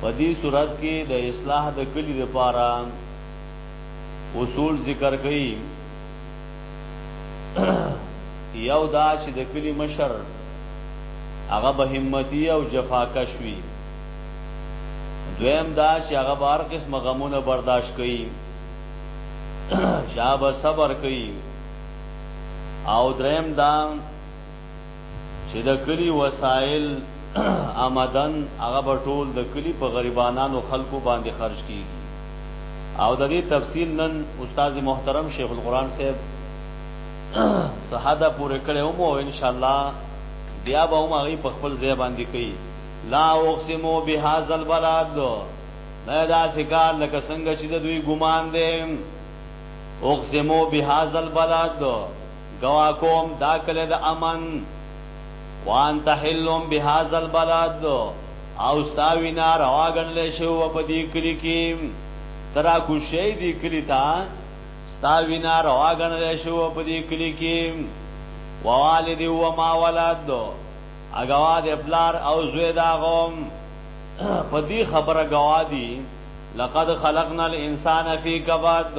په دې صورت کې د اصلاح د کلی لپاره اصول ذکر کړي یو دا چې د کلی مشر هغه به همتی او جفاکش وي دویم دا چې هغه به هر قسم غمونه برداشت کوي شابه صبر کوي او دریم دا چې د کلي وسایل امدن هغه به ټول د کلي په غریبانانو خلکو باندې خرج کیږي او د دې تفصیل نن استاد محترم شیخ القرآن صاحب صحاده پورې کړې هم او ان شاء الله بیا به هم هغه په خپل ځای باندې کوي لا اقسمو بهذا البلد نه دا سکار لکه څنګه چې د دوی ګمان دی اقسمو بهذا البلد ګواه کوم دا کلی د امن وانت حل بهذا البلد او ستا وینا روا ګڼل شوې وه په دې کلي کې، ته راکوز شې دې کلي ته، ستا وینا روا ګڼل شوې وه په دې کلي کې، ووالد وما ولد ګواه دی پلار او زوی د هغه په دې خبره ګواه دي، لقد خلقنا الانسان فی کبد.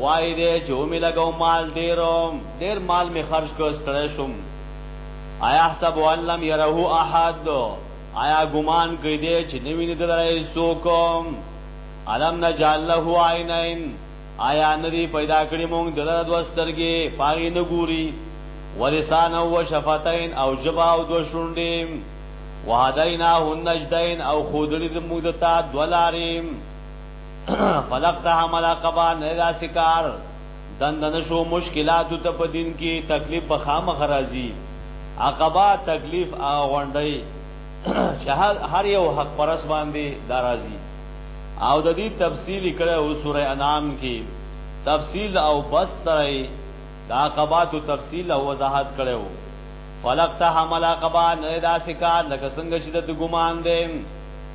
وايي دی چې ومې لګو مال ډېر ډېر مال مې خرج کړ ستړی شوم ايحسب ان لم يره احد آیا ګمان کوي دی چې نه ویني دلره څوک الم نجعل له عینین آیا ندی پیدا کړی مونږ دلره دوه سترګې پاغي نه ګوري ولسان او شفتین او جبا او دو شونډې وهدینا النجدین او خودلی د موږ ته دولاریم فلقتحم العقبه نه داسې کار دنده نه شو مشکلاتو ته په دین کې تکلیف به خامخ راځي عقبه تکلیف هغه غونډۍ چې هر یو حق پرس باندې دا راځي او د دې تفصیل کړه او سوره انعام کې تفصیل او بس سره د عقبات او تفصیل او وضاحت کړو فلقتحم العقبه نه داسې کار لکه څنګه چې د ګمان دی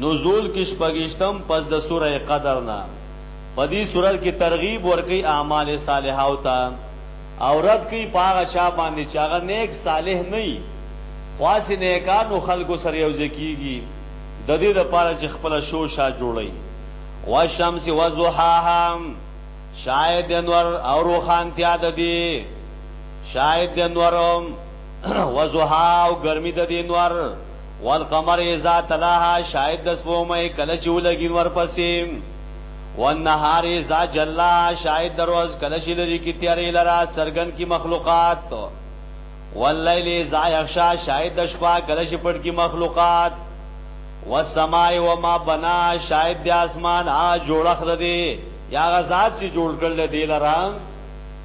نزول کې شپږیشتم پس د سوره قدر نه په دې سورت کې ترغیب ورکوي اعمال صالحاو ته او رد کوي په هغه چا باندې چې هغه نیک صالح نه وي خو هسې نیکانو خلکو سره یوځای کیږي د دې لپاره چې خپله شو شا جوړوي والشمس وضحاها شاید د نور او روښانتیا د دې شاید د نور وضحا او ګرمي د دې نور والقمر اذا تلاها شاید د سپوږمۍ کله چې ولګي نو ورپسې والنهار اذا جلاها شاید د ورځ کله چې لرې کړي تیارې لره څرګند کړي مخلوقات واللیل اذا یغشا شاید د شپه کله چې پټ کړي مخلوقات والسماء وما بنا شاید د اسمان هغه جوړښت دی یا هغه ذات چې جوړ کړل دی لره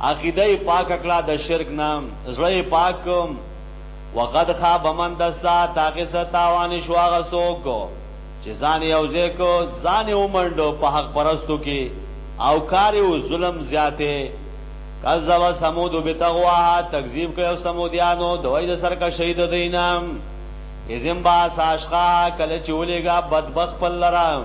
عقیده یې پاکه کړه د شرک نه زړه یې پاک کړ وقد خاب من دسا تاکه څه تاوان شو هغه څوک چې ځان یې یوځای کړ ځان یې ومنډ په حق پرستو کې او کار یې و ظلم زیات دی کذب ثمود بتغواها تکذیب کړو ثمودیانو دوی د سرکشی د دینام ازم با ساشقا کله چې ولېګا بدبخ پل لرام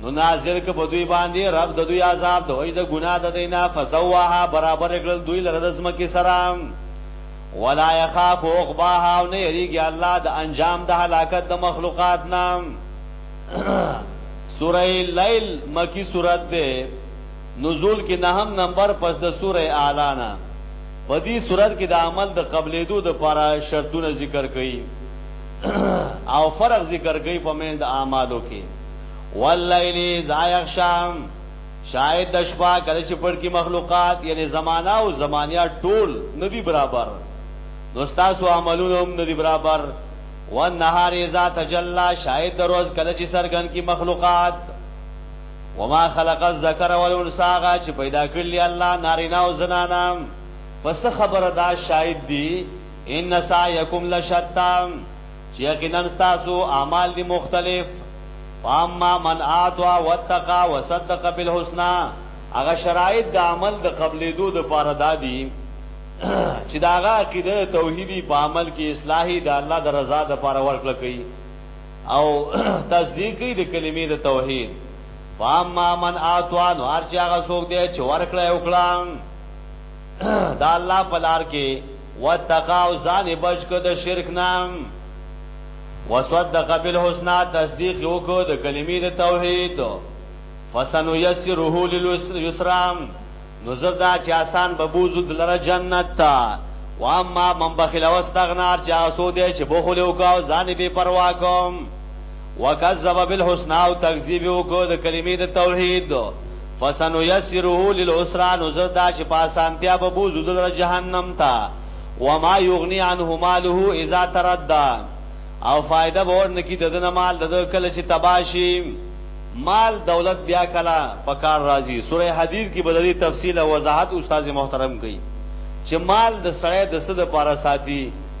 نو نازل کړ په دوی باندې رب د دوی عذاب د وجې د ګناه د دوی نه، فسواها برابر یې کړل دوی لره د ځمکې سره، ولا یخاف عقباها او نه یریږي الله د انجام د هلاکت د مخلوقات نه. سوره لیل مکی سورت ده، نزول کې نهم نمبر پس د سوره اعلی نه. په دې صورت کې د عمل د قبلېدو د لپاره شرطونه ذکر کړي او فرق ذکر کړي په منځ د اعمالو کې واللیل اذا یغشا شاید د شپه کله چې پټ کړي مخلوقات یعنې زمانه او زمانیه ټول نه دي برابر نو ستاسو عملونه هم نه دي برابر والنهار اذا تجلا شاید د ورځ کله چې څرګند کړي مخلوقات وما خلق الذکر والانثی هغه چې پیدا کړلي الله نارینه او زنانه پس خبره دا شاید دي ان سعیکم لشتام چې یقینا ستاسو اعمال دي مختلف، فاما من اعطی واتقی وصدق بالحسنی، هغه شرایط د عمل د قبلېدو لپاره دا دي چې د هغه عقیده توحیدي په عمل کې اصلاحي د الله د رضا لپاره ورکړه کوي او تصدیق کوي د کلمې د توحید فاما من اعطا نو هر چا غسوک دی چې ورکړه وکړه دا الله په لار کې واتقا او ځان یې بچ کړ د شرک نه. وصدق بالحسنی تصدیق یې وکړ د کلمې د توحید. فسنیسره للیسرا نو زر دا چې آسان به بوځو دلره جنت ته. واما من بخل واستغنا چې هغه څوک دی چې بخل یې وکړ او ځان یې بې پروا کړ. وکذب بالحسنی او تکذیب یې وکړ د کلمې د توحید، فسنیسره للعسری نو زر دا چې په اسانتیا به بوځو ده لره جهنم ته، وما یغنی عنه ماله اذا تردی او فایده به ور نه کړي د ده نه مال د ده کله چې تباه شي. مال دولت بیا کله په کار راځي؟ سوره حدید کې به د دې تفصیل او وضاحت استاد محترم کوي چې مال د سړی د څه لپاره ساتي؟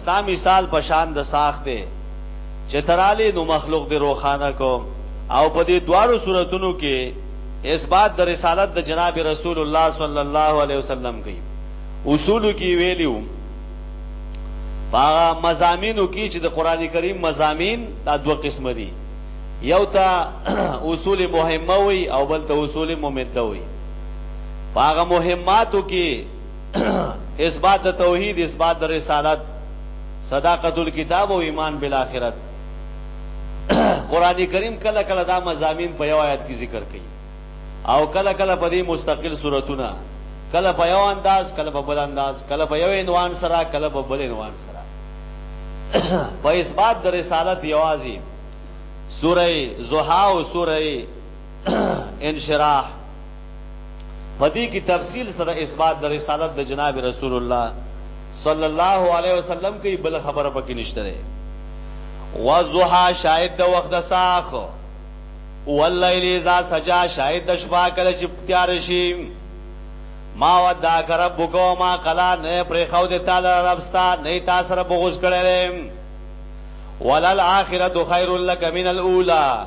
ستا مثال په شان د ساخت دی چې ته رالې نو مخلوق دې روښانه کوم او په دې دواړو صورتونو کې اثبات د رسالت د جناب رسول الله صلی الله علیه وسلم کوي اصول کې ویلیو هغه مزامینو کې چې د قران کریم مزامین دا دوه قسم دي یو ته اصول مهمه وي او بل ته اصول ممده وي هغه مهماتو کې اثبات د توحید، اثبات د رسالت، صداقت الکتاب او ایمان بالآخرت. قرآن کریم کله کله دا مضامین په یو آیت کې ذکر کوي او کله کله په دې مستقل سورتونه، کله په یو انداز، کله په بل انداز، کله په یو عنوان سره، کله په بل عنوان سره. په اثبات د رسالت یوازې سوره ضحا او سوره انشراح په دې کې تفصیل سره اثبات د رسالت د جناب رسول الله صلی الله علیه وسلم کوي بل خبره پکې نشته ده وضحا شاهد د وخت د ساخ واللیل اذا سجا شاهد د شپه کله چې تیار شي ما ودا کرب کو ما قلا نه پر خو د تعالی رب ستا نه تا سره بغوس کړل ولل اخرت خیر لک من الاولى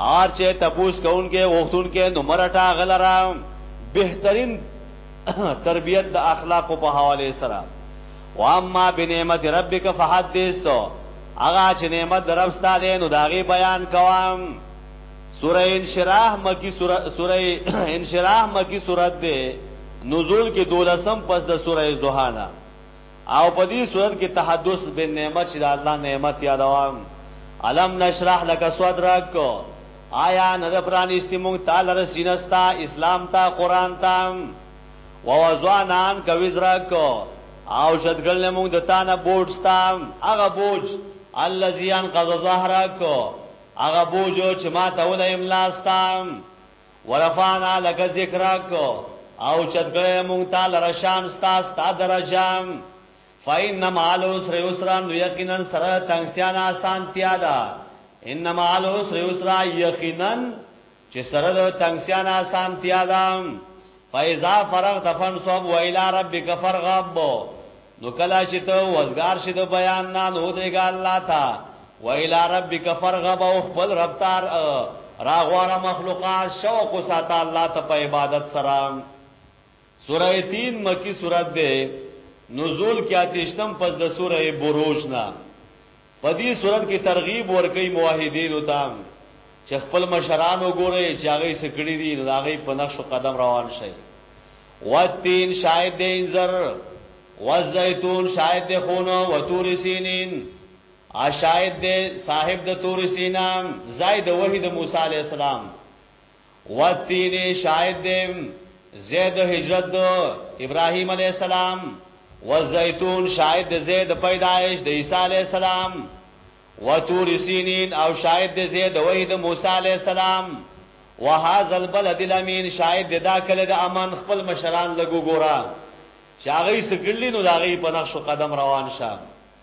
هر چه تپوس کونکی غوښتونکی نو مه رټه هغه لره بهترین تربیت د اخلاقو په حواله سره واما بنعمت ربک فحدث هغه چې نعمت د رب ستا دی نو د هغې بیان کوه سوره انشراح مکی سوره سوره انشراح مکی سورت دی نزول کې دولسم پس د سوره زوحانه او په دې صورت کې تحدث بالنعمت چې د الله نعمت یادوم، الم نشرح لک صدرک، آیا نه ده پرانیستې موږ تا لره سینه ستا، اسلام ته، قرآن ته، ووضعنا عنک وزرک، او اوچت کړل موږ د تا نه بوج ستا، هغه بوج، الذی انقض ظهرک، هغه بوج چې ماتولی یې ملا ستا، ورفعنا لک ذکرک او اوچت کړی مونږ تا لره شان ستا ستا درجه فإن مع العسر يسرا نو یقینا سره تنګسیا نه اسانتیا ده ان مع العسر يسرا یقینا چې سره د تنګسیا نه اسانتیا ده فاذا فرغت فانصب والى ربک فارغب نو کله چې ته وزګار شې د بیان نه نو ودرېږه الله ته والى ربک فارغب او خپل رب ته راغواره مخلوقات شوق وساته الله ته په عبادت سره سوره تین مکی سورت ده نزول کې آتشتم پس د سوره بروج نه په دې صورت کې ترغیب ورکوي موحدینو ته چې خپل مشران وګورئ چې هغوی څه کړي دي، نو د هغوی په نقش و قدم روان شئ. والتین شاهد دی انځر، والزیتون شاهد دی خونه، وطور سینین شاهد دی صاحب د طور سینا، ځای د وحی د موسی علیه السلام. والتین شاهد دی ځای د هجرت د ابراهیم علیه السلام، والزیتون شاهد دی ځای د پیدایش د عیسی علیه السلام، وطور سینین او شاهد دی ځای د وحی د موسی علیه السلام، وهذا البلد الامین شاهد دی دا کلی د امن خپل مشران لږ وګوره چې هغوی څه کړلي نو د هغوی په نقش قدم روان شه.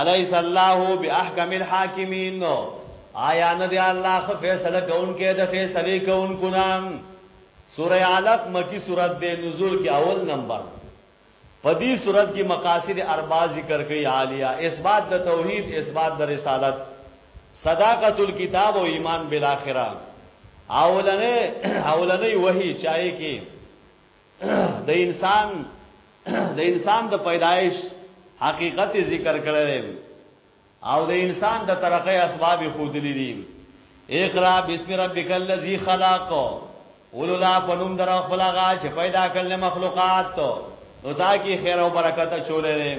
الیس الله باحکم الحاکمین آیا نه دی الله ښه فیصله کوونکی د فیصلې کوونکو نه سوره علق مکی سورت دی نزول کې اول نمبر په دې سورت کې مقاصد اربع ذکر کوي عالیه اثبات د توحید اثبات د رسالت صداقت الكتاب او ایمان بالاخره اولنې اولنې وحی چای کې د انسان د انسان د پیدایش حقیقت ذکر کړل او د انسان د ترقې اسباب خودلې دي اقرا بسم ربک الذی خلق ولولا پنوم در خپل غا چې پیدا کړل مخلوقات نو تا کې خیر او برکت چولې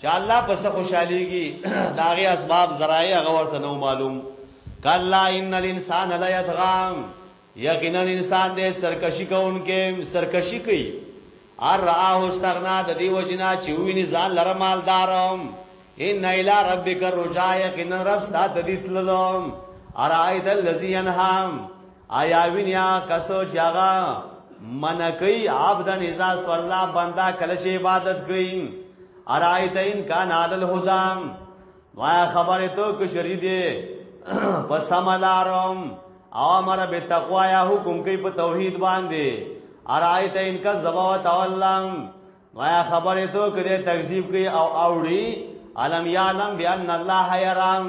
چا الله په څه خوشحالیږي د هغې اسباب ذرایع هغه ورته نه معلوم کلا ان الانسان لا یطغام یقینا انسان دې سرکشي کوونکې سرکشي کوي ار راه استغنا د دې وجنا چې ویني ځان لره مالدارم ان الى ربک الرجاء یقینا رب ستاسو د دې تللم ارایت الذی انهام آیا وینیا کسو چاغا من کوي عبد نزا صلی الله بندا کله چې عبادت کوي ارایت ان کان علی الهدام ما خبره تو کو شری دی پس ملارم او امر به تقوا یا حکم کوي په توحید باندې ارایت ان کا زبوت اولم ما خبره تو کړي تکذیب کوي او اوړي علم یعلم بان الله یرام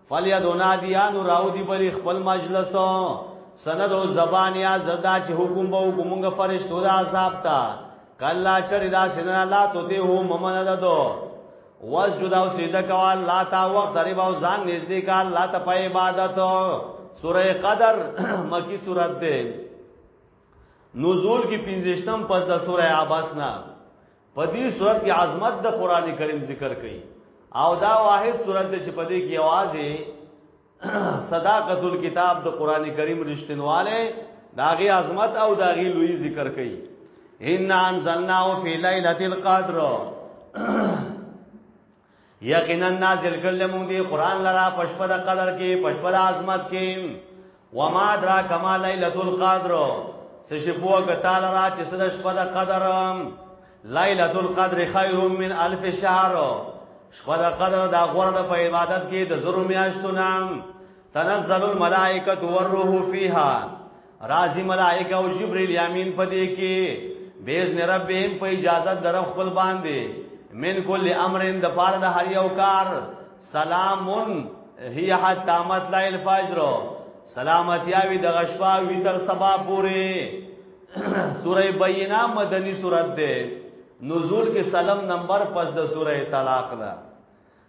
فلیدو نادیانو راو دی بلی خپل مجلس سند او زبان یا زدا چې حکم به وګمږه فرشتو د عذاب تا کلا چر دا سنا لا تو دی هو ممن ددو واس جدا او سیدا کوا لا تا وخت ری باو ځان نږدې کا لا ته په عبادت سوره قدر مکی سورته ده نزول کی پنځشتم پس د سوره عباس نه په دې صورت کې عظمت د قران کریم ذکر کړي او دا واحد صورت چې په دې کې اوازه صداقت الكتاب د قران کریم رښتینواله داغي عظمت او داغي لوی ذکر کړي ان انزلناه فی ليله القدر یقینا نازل کړل موږ دی قران لرا پشپد قدر کې پشپد عظمت کې وما درا کما ليله القدر سشي پوه کتا لرا چې صد شپد قدر ليله القدر خير من الف شهر شپد قدر دا غوړه د په عبادت کې د زرو میاشتو نام تنزل الملائکه والروح فيها راځي ملائکه او جبرئیل یامین پدې کې بیزن ربهم په اجازه در خپل باندې من کل امرن د پاره د هر یو کار سلامون هی حتا مطلع الفجر سلامتی وی د غشپا وی تر سبا پوره سوره بینه مدنی سورته ده نزول کې سلام نمبر پس د سوره طلاق ده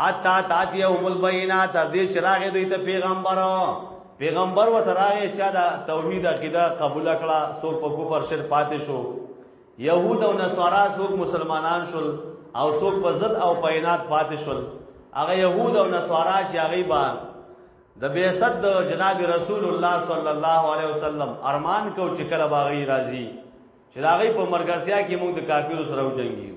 حتا تاتیهم البینات تر دې چې راغې دوی ته پیغمبر پیغمبر و تراغه چا دا توحید عقیده قبول کړه سو په کفر شر پاتې شو یهود او نصارا سو مسلمانان شول او سو په ضد او پینات پاتې شول هغه یهود او نصارا چې هغه با د بیسد د جناب رسول الله صلی الله علیه وسلم ارمان کو چې کله باغی راضی چې هغه په مرګرتیا کې موږ د کافرو سره وجنګیو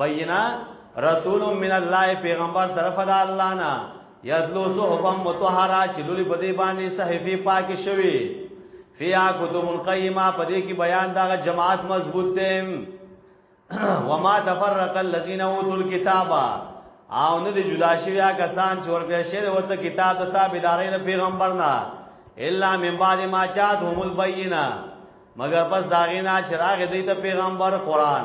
بینه رسول من الله پیغمبر طرف د الله نه یذلو صحفا مطهره چې لولي په دې باندې صحیفه پاک شوی فیا کتب قیمه په دې کې بیان دا جماعت مضبوط دی وما تفرق الذين اوتوا الكتاب او نه دي جدا شویا کسان چې ورکړی شوی ورته کتاب د تابعداري د پیغمبر نه الا من بعد ما جاءتهم البينه مگر پس داغینا چراغ دیت پیغمبر قرآن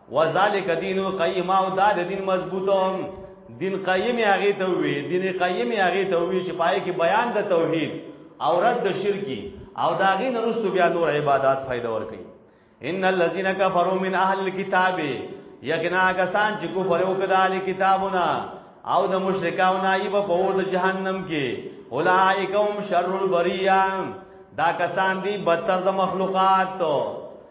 وذالک دین القیم او دا د دین مضبوطم دین قیم هغه ته وی دین قیم هغه ته وی چې پای کې بیان د توحید او رد د شرکی او دا غي نرستو بیا نور عبادت فائدہ ور کوي ان الذين كفروا من اهل الكتاب یقینا کسان چې کفر وکړ د کتابونه او د مشرکانو نایب په اور د جهنم کې اولائکم شر البریان دا کسان دی بدتر د مخلوقات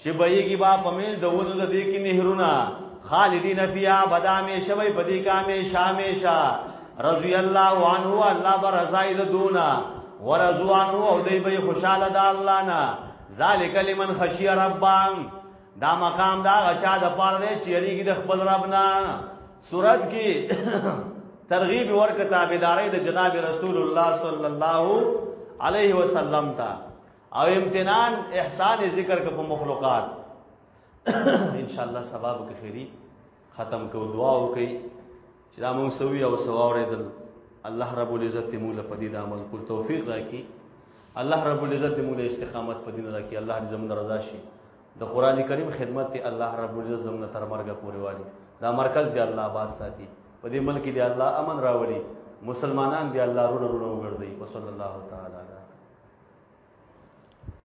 چې بهیږي با په منځ د ونو د دې کې نهرونه خالدین فیها بدا می شوی په دې کا می شامیشا رضی الله عنه الله بر رضای د دونا ورضوا عنه او دې به خوشاله د الله نه ذالک لمن خشی ربان دا مقام دا غچا د پاره دی چې یریږي د خپل رب نه صورت کې ترغیب ورکه تابعداري د جناب رسول الله صلی الله علیه وسلم ته او امتنان احسان ذکر کپ مخلوقات ان شاء الله سبب کې خيري ختم کو دعا وکي چې دا مونږ سوي او سواورې دل الله رب العزت دې موږ په دې عمل کول توفیق راکړي الله رب العزت دې موږ استقامت په دین راکړي الله دې زموږ رضا شي د قران کریم خدمت ته الله رب العزت زموږ تر مرګه پورې والی دا مرکز دی الله آباد ساتي په دې ملک دی الله امن راولي مسلمانان دی الله رونه رونه وګرځي وصلی الله تعالی